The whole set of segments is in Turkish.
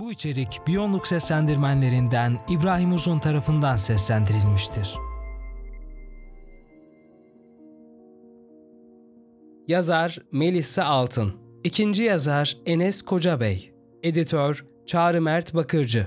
Bu içerik Biyonluk seslendirmenlerinden İbrahim Uzun tarafından seslendirilmiştir. Yazar Melisa Altın. İkinci yazar Enes Kocabey. Editör Çağrı Mert Bakırcı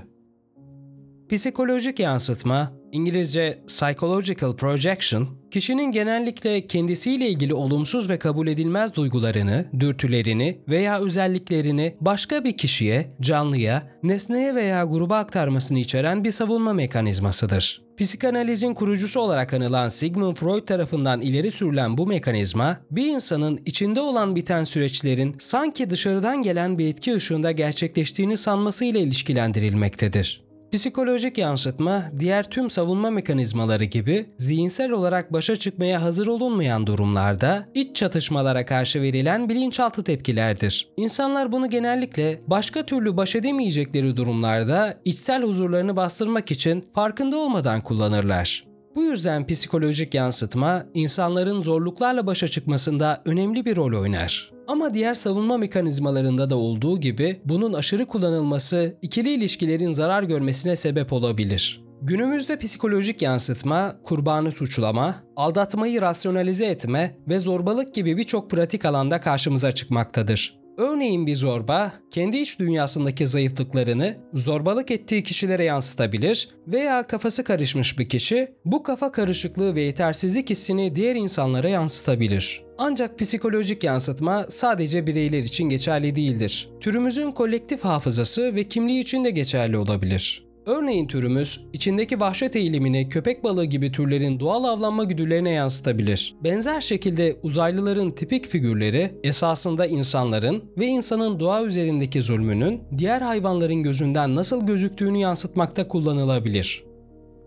Psikolojik yansıtma, İngilizce psychological projection, kişinin genellikle kendisiyle ilgili olumsuz ve kabul edilmez duygularını, dürtülerini veya özelliklerini başka bir kişiye, canlıya, nesneye veya gruba aktarmasını içeren bir savunma mekanizmasıdır. Psikanalizin kurucusu olarak anılan Sigmund Freud tarafından ileri sürülen bu mekanizma, bir insanın içinde olan biten süreçlerin sanki dışarıdan gelen bir etki ışığında gerçekleştiğini sanmasıyla ilişkilendirilmektedir. Psikolojik yansıtma, diğer tüm savunma mekanizmaları gibi zihinsel olarak başa çıkmaya hazır olunmayan durumlarda iç çatışmalara karşı verilen bilinçaltı tepkilerdir. İnsanlar bunu genellikle başka türlü baş edemeyecekleri durumlarda içsel huzurlarını bastırmak için farkında olmadan kullanırlar. Bu yüzden psikolojik yansıtma insanların zorluklarla başa çıkmasında önemli bir rol oynar. Ama diğer savunma mekanizmalarında da olduğu gibi bunun aşırı kullanılması ikili ilişkilerin zarar görmesine sebep olabilir. Günümüzde psikolojik yansıtma, kurbanı suçlama, aldatmayı rasyonalize etme ve zorbalık gibi birçok pratik alanda karşımıza çıkmaktadır. Örneğin bir zorba, kendi iç dünyasındaki zayıflıklarını zorbalık ettiği kişilere yansıtabilir veya kafası karışmış bir kişi bu kafa karışıklığı ve yetersizlik hissini diğer insanlara yansıtabilir. Ancak psikolojik yansıtma sadece bireyler için geçerli değildir. Türümüzün kolektif hafızası ve kimliği için de geçerli olabilir. Örneğin türümüz içindeki vahşet eğilimini köpek balığı gibi türlerin doğal avlanma güdülerine yansıtabilir. Benzer şekilde uzaylıların tipik figürleri esasında insanların ve insanın doğa üzerindeki zulmünün diğer hayvanların gözünden nasıl gözüktüğünü yansıtmakta kullanılabilir.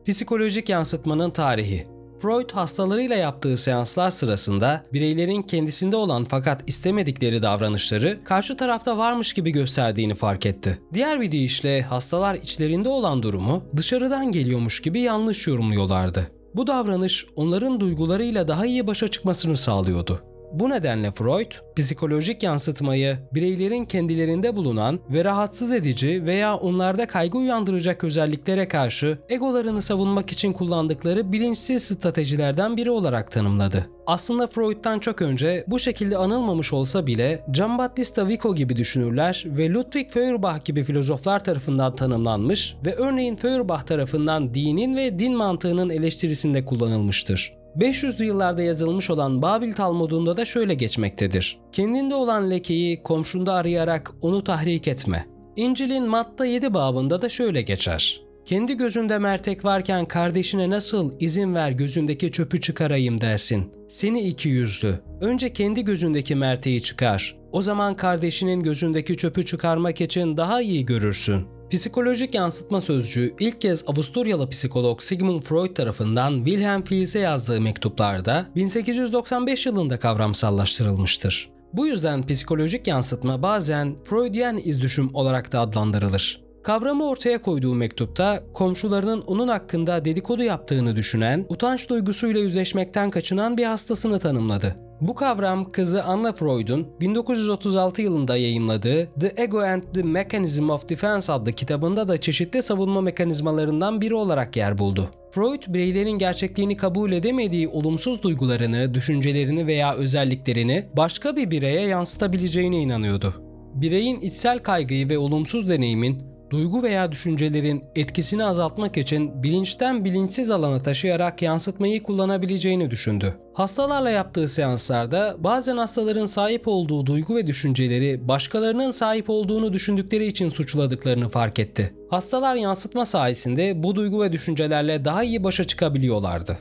Psikolojik yansıtmanın tarihi Freud hastalarıyla yaptığı seanslar sırasında bireylerin kendisinde olan fakat istemedikleri davranışları karşı tarafta varmış gibi gösterdiğini fark etti. Diğer bir deyişle hastalar içlerinde olan durumu dışarıdan geliyormuş gibi yanlış yorumluyorlardı. Bu davranış onların duygularıyla daha iyi başa çıkmasını sağlıyordu. Bu nedenle Freud, psikolojik yansıtmayı bireylerin kendilerinde bulunan ve rahatsız edici veya onlarda kaygı uyandıracak özelliklere karşı egolarını savunmak için kullandıkları bilinçsiz stratejilerden biri olarak tanımladı. Aslında Freud'dan çok önce bu şekilde anılmamış olsa bile Giambattista Vico gibi düşünürler ve Ludwig Feuerbach gibi filozoflar tarafından tanımlanmış ve örneğin Feuerbach tarafından dinin ve din mantığının eleştirisinde kullanılmıştır. 500'lü yıllarda yazılmış olan Babil Talmud'unda da şöyle geçmektedir. Kendinde olan lekeyi komşunda arayarak onu tahrik etme. İncil'in Matta 7 babında da şöyle geçer. Kendi gözünde mertek varken kardeşine nasıl izin ver gözündeki çöpü çıkarayım dersin. Seni iki yüzlü. Önce kendi gözündeki merteği çıkar. O zaman kardeşinin gözündeki çöpü çıkarmak için daha iyi görürsün. Psikolojik yansıtma sözcüğü ilk kez Avusturyalı psikolog Sigmund Freud tarafından Wilhelm Fields'e yazdığı mektuplarda 1895 yılında kavramsallaştırılmıştır. Bu yüzden psikolojik yansıtma bazen Freudian izdüşüm olarak da adlandırılır. Kavramı ortaya koyduğu mektupta komşularının onun hakkında dedikodu yaptığını düşünen, utanç duygusuyla yüzleşmekten kaçınan bir hastasını tanımladı. Bu kavram kızı Anna Freud'un 1936 yılında yayımladığı The Ego and the Mechanism of Defense adlı kitabında da çeşitli savunma mekanizmalarından biri olarak yer buldu. Freud, bireylerin gerçekliğini kabul edemediği olumsuz duygularını, düşüncelerini veya özelliklerini başka bir bireye yansıtabileceğine inanıyordu. Bireyin içsel kaygıyı ve olumsuz deneyimin duygu veya düşüncelerin etkisini azaltmak için bilinçten bilinçsiz alana taşıyarak yansıtmayı kullanabileceğini düşündü. Hastalarla yaptığı seanslarda bazen hastaların sahip olduğu duygu ve düşünceleri başkalarının sahip olduğunu düşündükleri için suçladıklarını fark etti. Hastalar yansıtma sayesinde bu duygu ve düşüncelerle daha iyi başa çıkabiliyorlardı.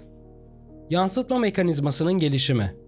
Yansıtma mekanizmasının gelişimi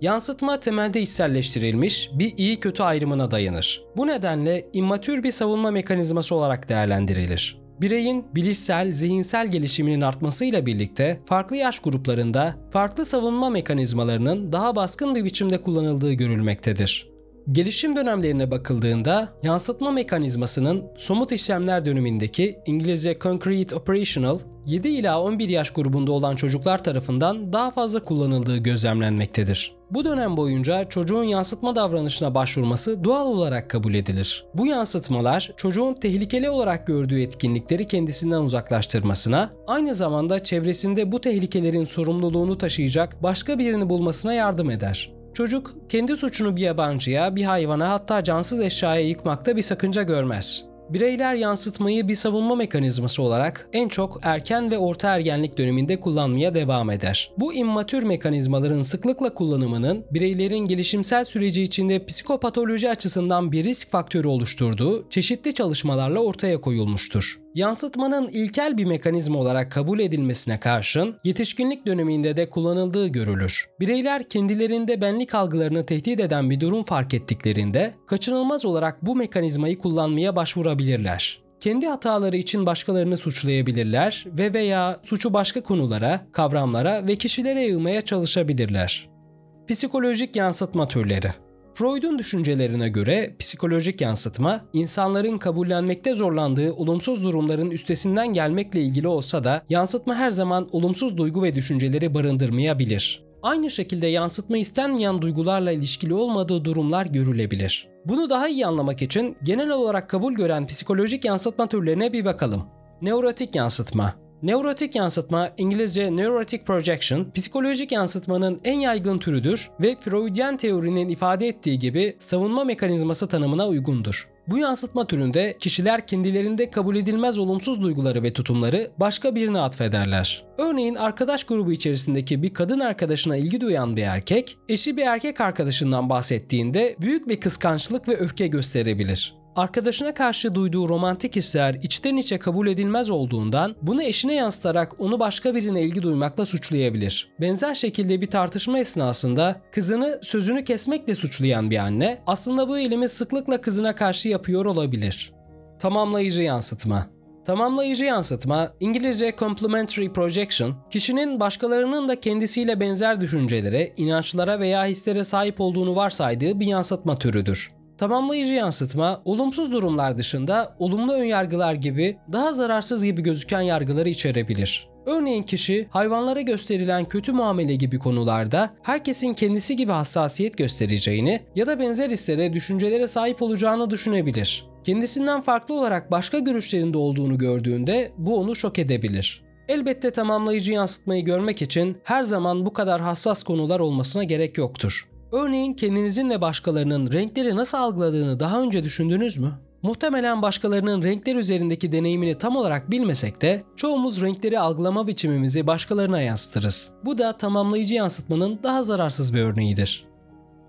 Yansıtma temelde içselleştirilmiş bir iyi kötü ayrımına dayanır. Bu nedenle immatür bir savunma mekanizması olarak değerlendirilir. Bireyin bilişsel, zihinsel gelişiminin artmasıyla birlikte farklı yaş gruplarında farklı savunma mekanizmalarının daha baskın bir biçimde kullanıldığı görülmektedir. Gelişim dönemlerine bakıldığında yansıtma mekanizmasının somut işlemler dönemindeki İngilizce Concrete Operational 7 ila 11 yaş grubunda olan çocuklar tarafından daha fazla kullanıldığı gözlemlenmektedir. Bu dönem boyunca çocuğun yansıtma davranışına başvurması doğal olarak kabul edilir. Bu yansıtmalar çocuğun tehlikeli olarak gördüğü etkinlikleri kendisinden uzaklaştırmasına, aynı zamanda çevresinde bu tehlikelerin sorumluluğunu taşıyacak başka birini bulmasına yardım eder. Çocuk kendi suçunu bir yabancıya, bir hayvana hatta cansız eşyaya yıkmakta bir sakınca görmez. Bireyler yansıtmayı bir savunma mekanizması olarak en çok erken ve orta ergenlik döneminde kullanmaya devam eder. Bu immatür mekanizmaların sıklıkla kullanımının bireylerin gelişimsel süreci içinde psikopatoloji açısından bir risk faktörü oluşturduğu çeşitli çalışmalarla ortaya koyulmuştur. Yansıtmanın ilkel bir mekanizma olarak kabul edilmesine karşın yetişkinlik döneminde de kullanıldığı görülür. Bireyler kendilerinde benlik algılarını tehdit eden bir durum fark ettiklerinde kaçınılmaz olarak bu mekanizmayı kullanmaya başvurabilirler. Kendi hataları için başkalarını suçlayabilirler ve veya suçu başka konulara, kavramlara ve kişilere yığmaya çalışabilirler. Psikolojik yansıtma türleri Freud'un düşüncelerine göre psikolojik yansıtma, insanların kabullenmekte zorlandığı olumsuz durumların üstesinden gelmekle ilgili olsa da yansıtma her zaman olumsuz duygu ve düşünceleri barındırmayabilir. Aynı şekilde yansıtma istenmeyen duygularla ilişkili olmadığı durumlar görülebilir. Bunu daha iyi anlamak için genel olarak kabul gören psikolojik yansıtma türlerine bir bakalım. Neurotik yansıtma Neurotik yansıtma, İngilizce Neurotic Projection, psikolojik yansıtmanın en yaygın türüdür ve Freudian teorinin ifade ettiği gibi savunma mekanizması tanımına uygundur. Bu yansıtma türünde kişiler kendilerinde kabul edilmez olumsuz duyguları ve tutumları başka birine atfederler. Örneğin arkadaş grubu içerisindeki bir kadın arkadaşına ilgi duyan bir erkek, eşi bir erkek arkadaşından bahsettiğinde büyük bir kıskançlık ve öfke gösterebilir. Arkadaşına karşı duyduğu romantik hisler içten içe kabul edilmez olduğundan bunu eşine yansıtarak onu başka birine ilgi duymakla suçlayabilir. Benzer şekilde bir tartışma esnasında kızını sözünü kesmekle suçlayan bir anne aslında bu eylemi sıklıkla kızına karşı yapıyor olabilir. Tamamlayıcı yansıtma Tamamlayıcı yansıtma, İngilizce complementary projection, kişinin başkalarının da kendisiyle benzer düşüncelere, inançlara veya hislere sahip olduğunu varsaydığı bir yansıtma türüdür. Tamamlayıcı yansıtma, olumsuz durumlar dışında olumlu önyargılar gibi daha zararsız gibi gözüken yargıları içerebilir. Örneğin kişi hayvanlara gösterilen kötü muamele gibi konularda herkesin kendisi gibi hassasiyet göstereceğini ya da benzer hislere, düşüncelere sahip olacağını düşünebilir. Kendisinden farklı olarak başka görüşlerinde olduğunu gördüğünde bu onu şok edebilir. Elbette tamamlayıcı yansıtmayı görmek için her zaman bu kadar hassas konular olmasına gerek yoktur. Örneğin kendinizin ve başkalarının renkleri nasıl algıladığını daha önce düşündünüz mü? Muhtemelen başkalarının renkler üzerindeki deneyimini tam olarak bilmesek de çoğumuz renkleri algılama biçimimizi başkalarına yansıtırız. Bu da tamamlayıcı yansıtmanın daha zararsız bir örneğidir.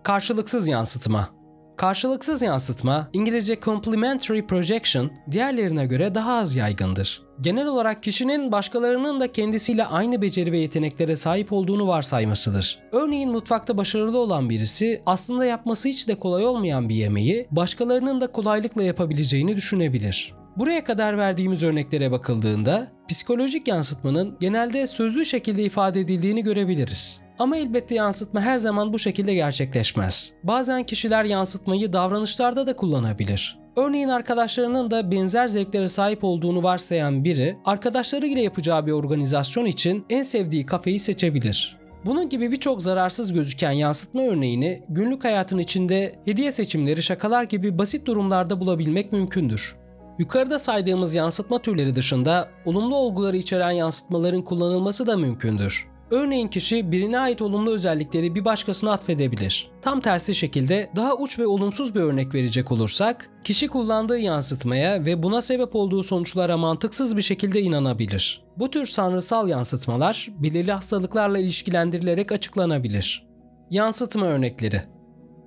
Karşılıksız yansıtma Karşılıksız yansıtma, İngilizce complementary projection, diğerlerine göre daha az yaygındır. Genel olarak kişinin başkalarının da kendisiyle aynı beceri ve yeteneklere sahip olduğunu varsaymasıdır. Örneğin mutfakta başarılı olan birisi aslında yapması hiç de kolay olmayan bir yemeği başkalarının da kolaylıkla yapabileceğini düşünebilir. Buraya kadar verdiğimiz örneklere bakıldığında psikolojik yansıtmanın genelde sözlü şekilde ifade edildiğini görebiliriz. Ama elbette yansıtma her zaman bu şekilde gerçekleşmez. Bazen kişiler yansıtmayı davranışlarda da kullanabilir. Örneğin arkadaşlarının da benzer zevklere sahip olduğunu varsayan biri, arkadaşları ile yapacağı bir organizasyon için en sevdiği kafeyi seçebilir. Bunun gibi birçok zararsız gözüken yansıtma örneğini günlük hayatın içinde hediye seçimleri, şakalar gibi basit durumlarda bulabilmek mümkündür. Yukarıda saydığımız yansıtma türleri dışında olumlu olguları içeren yansıtmaların kullanılması da mümkündür. Örneğin kişi birine ait olumlu özellikleri bir başkasına atfedebilir. Tam tersi şekilde daha uç ve olumsuz bir örnek verecek olursak, kişi kullandığı yansıtmaya ve buna sebep olduğu sonuçlara mantıksız bir şekilde inanabilir. Bu tür sanrısal yansıtmalar belirli hastalıklarla ilişkilendirilerek açıklanabilir. Yansıtma örnekleri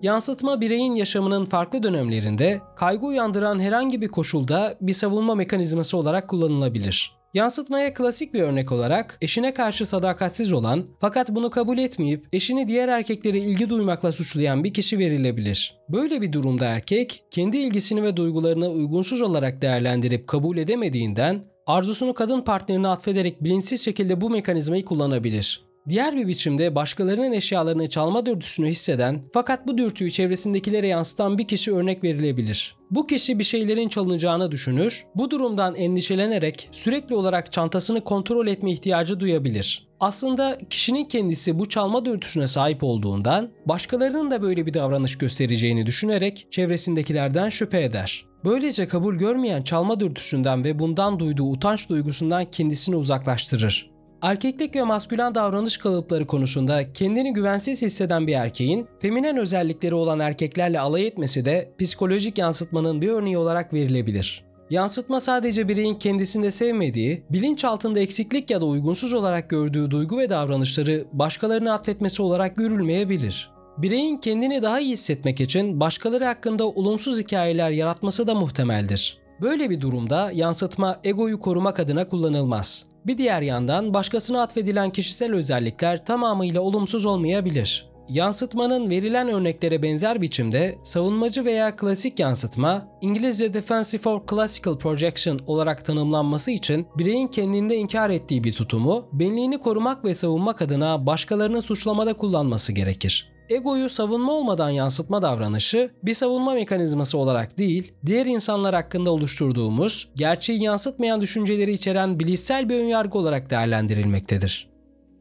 Yansıtma bireyin yaşamının farklı dönemlerinde kaygı uyandıran herhangi bir koşulda bir savunma mekanizması olarak kullanılabilir. Yansıtmaya klasik bir örnek olarak eşine karşı sadakatsiz olan fakat bunu kabul etmeyip eşini diğer erkeklere ilgi duymakla suçlayan bir kişi verilebilir. Böyle bir durumda erkek kendi ilgisini ve duygularını uygunsuz olarak değerlendirip kabul edemediğinden arzusunu kadın partnerine atfederek bilinçsiz şekilde bu mekanizmayı kullanabilir. Diğer bir biçimde başkalarının eşyalarını çalma dürtüsünü hisseden fakat bu dürtüyü çevresindekilere yansıtan bir kişi örnek verilebilir. Bu kişi bir şeylerin çalınacağını düşünür, bu durumdan endişelenerek sürekli olarak çantasını kontrol etme ihtiyacı duyabilir. Aslında kişinin kendisi bu çalma dürtüsüne sahip olduğundan başkalarının da böyle bir davranış göstereceğini düşünerek çevresindekilerden şüphe eder. Böylece kabul görmeyen çalma dürtüsünden ve bundan duyduğu utanç duygusundan kendisini uzaklaştırır. Erkeklik ve maskülen davranış kalıpları konusunda kendini güvensiz hisseden bir erkeğin feminen özellikleri olan erkeklerle alay etmesi de psikolojik yansıtmanın bir örneği olarak verilebilir. Yansıtma sadece bireyin kendisinde sevmediği, bilinçaltında eksiklik ya da uygunsuz olarak gördüğü duygu ve davranışları başkalarına atfetmesi olarak görülmeyebilir. Bireyin kendini daha iyi hissetmek için başkaları hakkında olumsuz hikayeler yaratması da muhtemeldir. Böyle bir durumda yansıtma egoyu korumak adına kullanılmaz. Bir diğer yandan başkasına atfedilen kişisel özellikler tamamıyla olumsuz olmayabilir. Yansıtmanın verilen örneklere benzer biçimde savunmacı veya klasik yansıtma, İngilizce Defensive or Classical Projection olarak tanımlanması için bireyin kendinde inkar ettiği bir tutumu, benliğini korumak ve savunmak adına başkalarını suçlamada kullanması gerekir. Egoyu savunma olmadan yansıtma davranışı bir savunma mekanizması olarak değil, diğer insanlar hakkında oluşturduğumuz, gerçeği yansıtmayan düşünceleri içeren bilişsel bir önyargı olarak değerlendirilmektedir.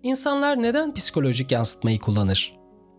İnsanlar neden psikolojik yansıtmayı kullanır?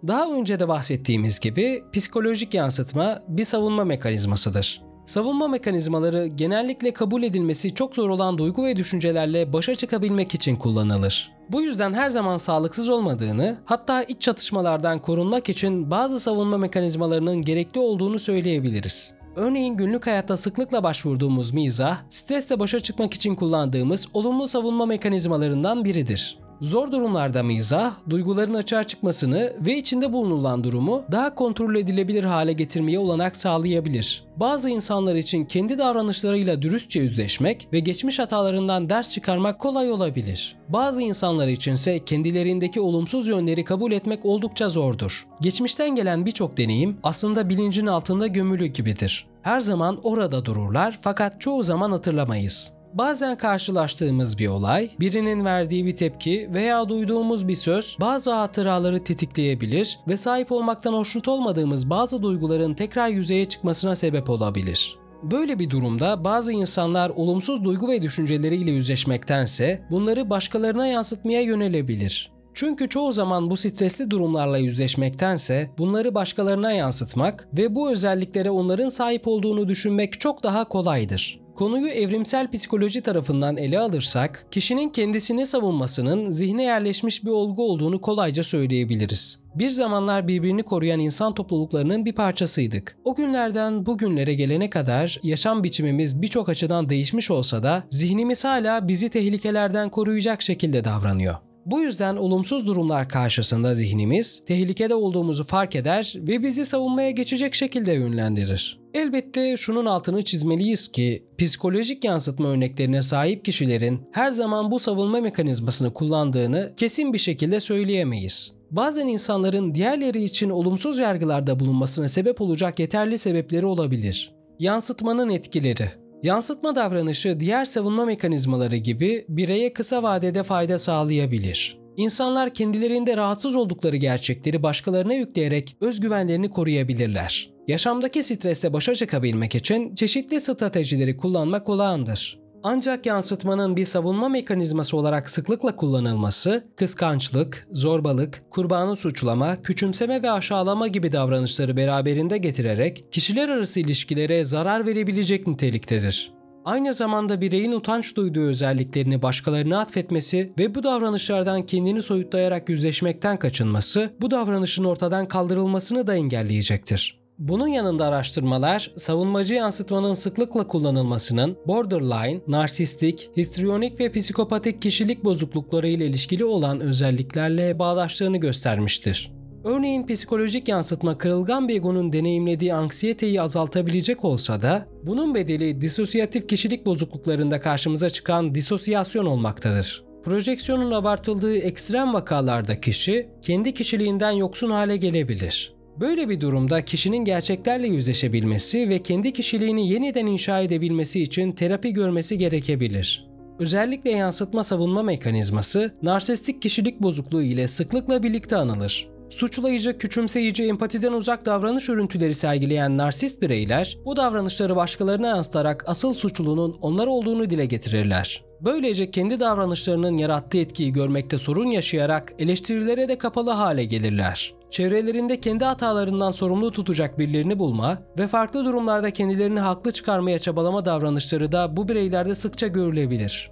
Daha önce de bahsettiğimiz gibi psikolojik yansıtma bir savunma mekanizmasıdır. Savunma mekanizmaları genellikle kabul edilmesi çok zor olan duygu ve düşüncelerle başa çıkabilmek için kullanılır. Bu yüzden her zaman sağlıksız olmadığını, hatta iç çatışmalardan korunmak için bazı savunma mekanizmalarının gerekli olduğunu söyleyebiliriz. Örneğin günlük hayatta sıklıkla başvurduğumuz mizah, stresle başa çıkmak için kullandığımız olumlu savunma mekanizmalarından biridir. Zor durumlarda mizah, duyguların açığa çıkmasını ve içinde bulunulan durumu daha kontrol edilebilir hale getirmeye olanak sağlayabilir. Bazı insanlar için kendi davranışlarıyla dürüstçe yüzleşmek ve geçmiş hatalarından ders çıkarmak kolay olabilir. Bazı insanlar içinse kendilerindeki olumsuz yönleri kabul etmek oldukça zordur. Geçmişten gelen birçok deneyim aslında bilincin altında gömülü gibidir. Her zaman orada dururlar fakat çoğu zaman hatırlamayız. Bazen karşılaştığımız bir olay, birinin verdiği bir tepki veya duyduğumuz bir söz bazı hatıraları tetikleyebilir ve sahip olmaktan hoşnut olmadığımız bazı duyguların tekrar yüzeye çıkmasına sebep olabilir. Böyle bir durumda bazı insanlar olumsuz duygu ve düşünceleriyle yüzleşmektense bunları başkalarına yansıtmaya yönelebilir. Çünkü çoğu zaman bu stresli durumlarla yüzleşmektense bunları başkalarına yansıtmak ve bu özelliklere onların sahip olduğunu düşünmek çok daha kolaydır. Konuyu evrimsel psikoloji tarafından ele alırsak, kişinin kendisini savunmasının zihne yerleşmiş bir olgu olduğunu kolayca söyleyebiliriz. Bir zamanlar birbirini koruyan insan topluluklarının bir parçasıydık. O günlerden bugünlere gelene kadar yaşam biçimimiz birçok açıdan değişmiş olsa da zihnimiz hala bizi tehlikelerden koruyacak şekilde davranıyor. Bu yüzden olumsuz durumlar karşısında zihnimiz tehlikede olduğumuzu fark eder ve bizi savunmaya geçecek şekilde yönlendirir. Elbette şunun altını çizmeliyiz ki psikolojik yansıtma örneklerine sahip kişilerin her zaman bu savunma mekanizmasını kullandığını kesin bir şekilde söyleyemeyiz. Bazen insanların diğerleri için olumsuz yargılarda bulunmasına sebep olacak yeterli sebepleri olabilir. Yansıtmanın etkileri Yansıtma davranışı diğer savunma mekanizmaları gibi bireye kısa vadede fayda sağlayabilir. İnsanlar kendilerinde rahatsız oldukları gerçekleri başkalarına yükleyerek özgüvenlerini koruyabilirler. Yaşamdaki stresle başa çıkabilmek için çeşitli stratejileri kullanmak olağandır. Ancak yansıtmanın bir savunma mekanizması olarak sıklıkla kullanılması, kıskançlık, zorbalık, kurbanı suçlama, küçümseme ve aşağılama gibi davranışları beraberinde getirerek kişiler arası ilişkilere zarar verebilecek niteliktedir. Aynı zamanda bireyin utanç duyduğu özelliklerini başkalarına atfetmesi ve bu davranışlardan kendini soyutlayarak yüzleşmekten kaçınması, bu davranışın ortadan kaldırılmasını da engelleyecektir. Bunun yanında araştırmalar, savunmacı yansıtmanın sıklıkla kullanılmasının borderline, narsistik, histrionik ve psikopatik kişilik bozuklukları ile ilişkili olan özelliklerle bağdaştığını göstermiştir. Örneğin psikolojik yansıtma kırılgan bir egonun deneyimlediği anksiyeteyi azaltabilecek olsa da bunun bedeli disosyatif kişilik bozukluklarında karşımıza çıkan disosyasyon olmaktadır. Projeksiyonun abartıldığı ekstrem vakalarda kişi kendi kişiliğinden yoksun hale gelebilir. Böyle bir durumda kişinin gerçeklerle yüzleşebilmesi ve kendi kişiliğini yeniden inşa edebilmesi için terapi görmesi gerekebilir. özellikle yansıtma savunma mekanizması, narsistik kişilik bozukluğu ile sıklıkla birlikte anılır. Suçlayıcı, küçümseyici, empatiden uzak davranış örüntüleri sergileyen narsist bireyler, bu davranışları başkalarına yansıtarak asıl suçlunun onlar olduğunu dile getirirler. Böylece kendi davranışlarının yarattığı etkiyi görmekte sorun yaşayarak eleştirilere de kapalı hale gelirler. Çevrelerinde kendi hatalarından sorumlu tutacak birilerini bulma ve farklı durumlarda kendilerini haklı çıkarmaya çabalama davranışları da bu bireylerde sıkça görülebilir.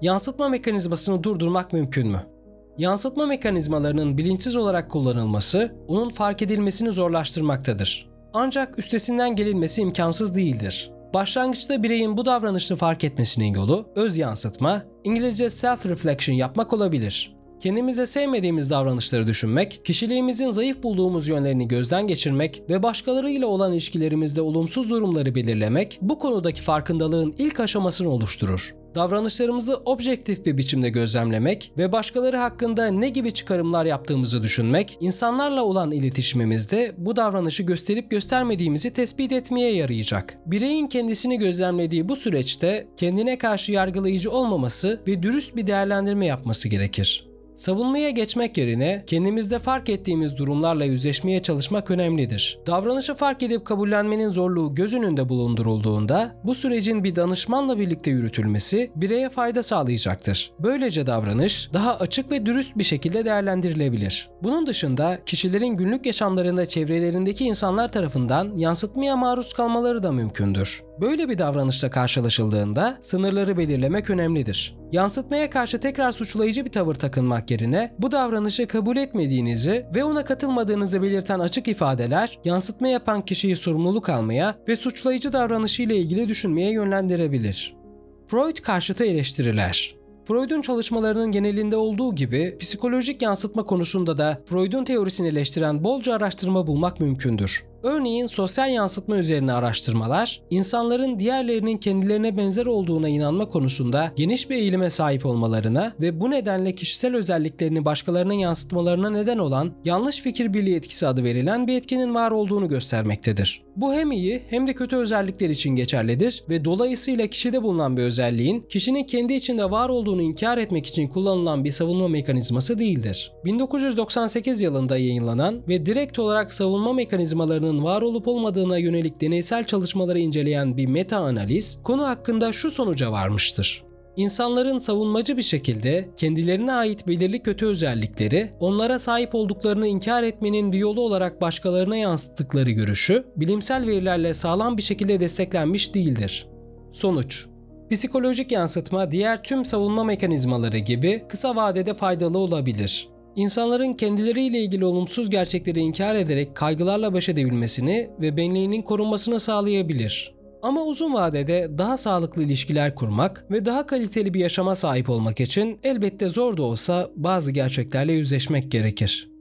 Yansıtma mekanizmasını durdurmak mümkün mü? Yansıtma mekanizmalarının bilinçsiz olarak kullanılması, onun fark edilmesini zorlaştırmaktadır. Ancak üstesinden gelinmesi imkansız değildir. Başlangıçta bireyin bu davranışını fark etmesinin yolu öz yansıtma, İngilizce self-reflection yapmak olabilir. Kendimize sevmediğimiz davranışları düşünmek, kişiliğimizin zayıf bulduğumuz yönlerini gözden geçirmek ve başkalarıyla olan ilişkilerimizde olumsuz durumları belirlemek bu konudaki farkındalığın ilk aşamasını oluşturur. Davranışlarımızı objektif bir biçimde gözlemlemek ve başkaları hakkında ne gibi çıkarımlar yaptığımızı düşünmek, insanlarla olan iletişimimizde bu davranışı gösterip göstermediğimizi tespit etmeye yarayacak. Bireyin kendisini gözlemlediği bu süreçte kendine karşı yargılayıcı olmaması ve dürüst bir değerlendirme yapması gerekir. Savunmaya geçmek yerine kendimizde fark ettiğimiz durumlarla yüzleşmeye çalışmak önemlidir. Davranışı fark edip kabullenmenin zorluğu göz önünde bulundurulduğunda bu sürecin bir danışmanla birlikte yürütülmesi bireye fayda sağlayacaktır. Böylece davranış daha açık ve dürüst bir şekilde değerlendirilebilir. Bunun dışında kişilerin günlük yaşamlarında çevrelerindeki insanlar tarafından yansıtmaya maruz kalmaları da mümkündür. Böyle bir davranışla karşılaşıldığında sınırları belirlemek önemlidir. Yansıtmaya karşı tekrar suçlayıcı bir tavır takınmak yerine bu davranışı kabul etmediğinizi ve ona katılmadığınızı belirten açık ifadeler yansıtma yapan kişiyi sorumluluk almaya ve suçlayıcı davranışı ile ilgili düşünmeye yönlendirebilir. Freud karşıtı eleştiriler Freud'un çalışmalarının genelinde olduğu gibi psikolojik yansıtma konusunda da Freud'un teorisini eleştiren bolca araştırma bulmak mümkündür. Örneğin sosyal yansıtma üzerine araştırmalar, insanların diğerlerinin kendilerine benzer olduğuna inanma konusunda geniş bir eğilime sahip olmalarına ve bu nedenle kişisel özelliklerini başkalarına yansıtmalarına neden olan yanlış fikir birliği etkisi adı verilen bir etkinin var olduğunu göstermektedir. Bu hem iyi hem de kötü özellikler için geçerlidir ve dolayısıyla kişide bulunan bir özelliğin kişinin kendi içinde var olduğunu inkar etmek için kullanılan bir savunma mekanizması değildir. 1998 yılında yayınlanan ve direkt olarak savunma mekanizmalarının var olup olmadığına yönelik deneysel çalışmaları inceleyen bir meta analiz konu hakkında şu sonuca varmıştır. İnsanların savunmacı bir şekilde kendilerine ait belirli kötü özellikleri onlara sahip olduklarını inkar etmenin bir yolu olarak başkalarına yansıttıkları görüşü bilimsel verilerle sağlam bir şekilde desteklenmiş değildir. Sonuç Psikolojik yansıtma diğer tüm savunma mekanizmaları gibi kısa vadede faydalı olabilir. İnsanların kendileriyle ilgili olumsuz gerçekleri inkar ederek kaygılarla baş edebilmesini ve benliğinin korunmasını sağlayabilir. Ama uzun vadede daha sağlıklı ilişkiler kurmak ve daha kaliteli bir yaşama sahip olmak için elbette zor da olsa bazı gerçeklerle yüzleşmek gerekir.